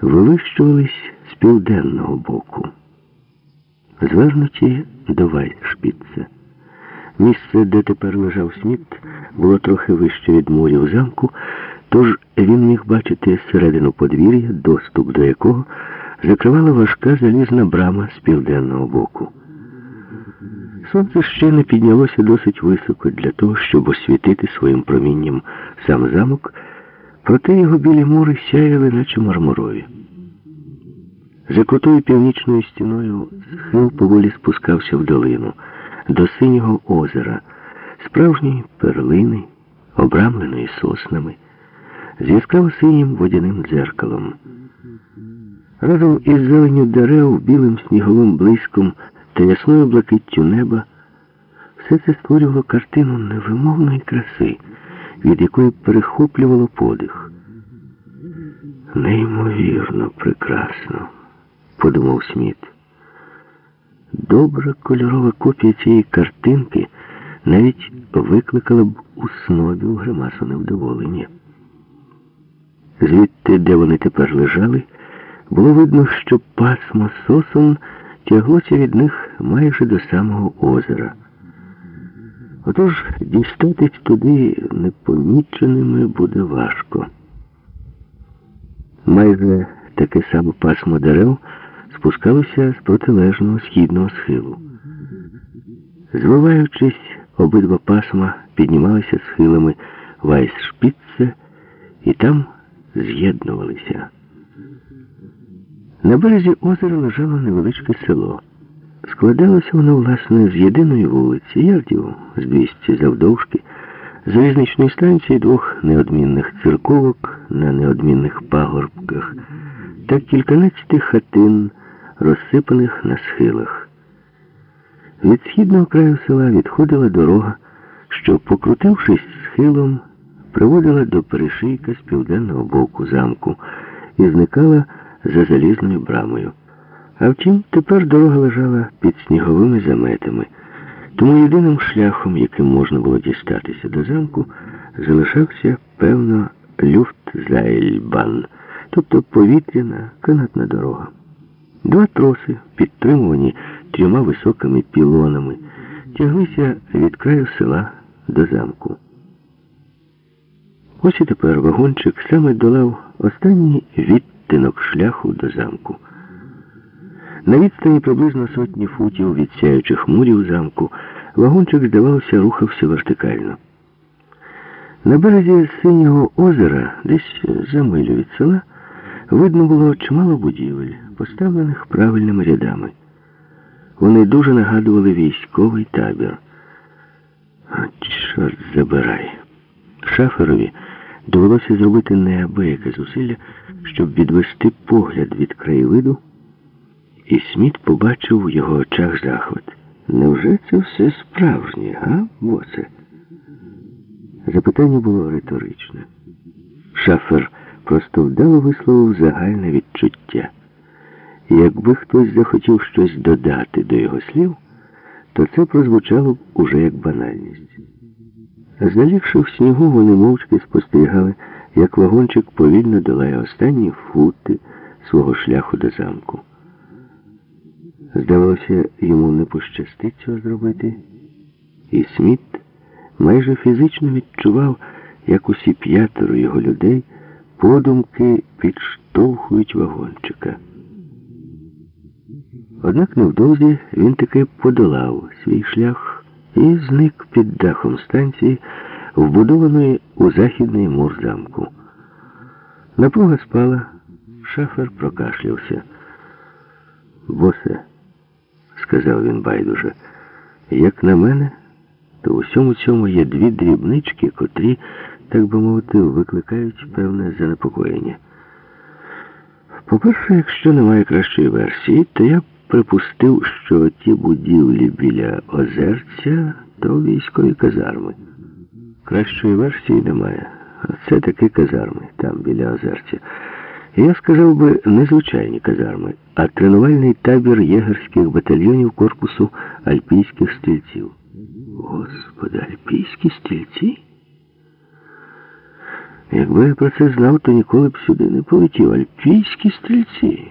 вивищувались з південного боку, звернуті до Вайшпіца. Місце, де тепер лежав Сміт, було трохи вище від мурів замку, тож він міг бачити середину подвір'я, доступ до якого закривала важка залізна брама з південного боку. Сонце ще не піднялося досить високо для того, щоб освітити своїм промінням сам замок, проте його білі мури сяяли, наче мармурові. За крутою північною стіною схил поволі спускався в долину, до синього озера, справжньої перлини, обрамленої соснами, з яскраво синім водяним дзеркалом. Разом із зеленю дерев, білим сніговим блиском та ясною блакиттю неба все це створювало картину невимовної краси, від якої перехоплювало подих. Неймовірно прекрасно, подумав Сміт. Добра кольорова копія цієї картинки навіть викликала б у снобів гримасу невдоволення. Звідти, де вони тепер лежали, було видно, що пасмо сосон тяглося від них майже до самого озера. Отож дістатись туди непоміченими буде важко. Майже таке саме пасмо дерев спускалося з протилежного східного схилу. Звиваючись, обидва пасма піднімалися схилами Вайсшпіце і там з'єднувалися. На березі озера лежало невеличке село. Складалося воно, власне, з єдиної вулиці, ярдів з 200 завдовжки, залізничної станції двох неодмінних церковок на неодмінних пагорбках та кільканадцяти хатин, розсипаних на схилах. Від східного краю села відходила дорога, що, покрутившись схилом, приводила до перешийка з південного боку замку і зникала за залізною брамою. А втім, тепер дорога лежала під сніговими заметами, тому єдиним шляхом, яким можна було дістатися до замку, залишався, певно, люфтзайльбан, тобто повітряна канатна дорога. Два троси, підтримувані трьома високими пілонами, тяглися від краю села до замку. Ось і тепер вагончик саме долав останній відтинок шляху до замку. На відстані приблизно сотні футів від мурів замку вагончик, здавалося, рухався вертикально. На березі синього озера, десь за милю від села, видно було чимало будівель, поставлених правильними рядами. Вони дуже нагадували військовий табір. Чорт забирай. Шаферові довелося зробити неабияке зусилля, щоб відвести погляд від краєвиду, і Сміт побачив в його очах захват. Невже це все справжнє, га, босе? Запитання було риторичне. Шафер просто вдало висловив загальне відчуття. Якби хтось захотів щось додати до його слів, то це прозвучало б уже як банальність. Залігши в снігу, вони мовчки спостерігали, як вагончик повільно долає останні фути свого шляху до замку. Здавалося, йому не пощастить цього зробити, і Сміт майже фізично відчував, як усі п'ятеро його людей подумки підштовхують вагончика. Однак невдовзі він таки подолав свій шлях і зник під дахом станції, вбудованої у західний мур замку. Напруга спала, шафер прокашлявся. Босе, сказав він байдуже, як на мене, то у всьому цьому є дві дрібнички, котрі, так би мовити, викликають певне занепокоєння. По-перше, якщо немає кращої версії, то я припустив, що ті будівлі біля озерця то військові казарми. Кращої версії немає. Це таки казарми там біля озерця. Я сказав би, не звичайні казарми, а тренувальний табір єгерських батальйонів корпусу альпійських стрільців. Господи, альпійські стрільці? Якби я про це знав, то ніколи б сюди не полетів. Альпійські стрільці.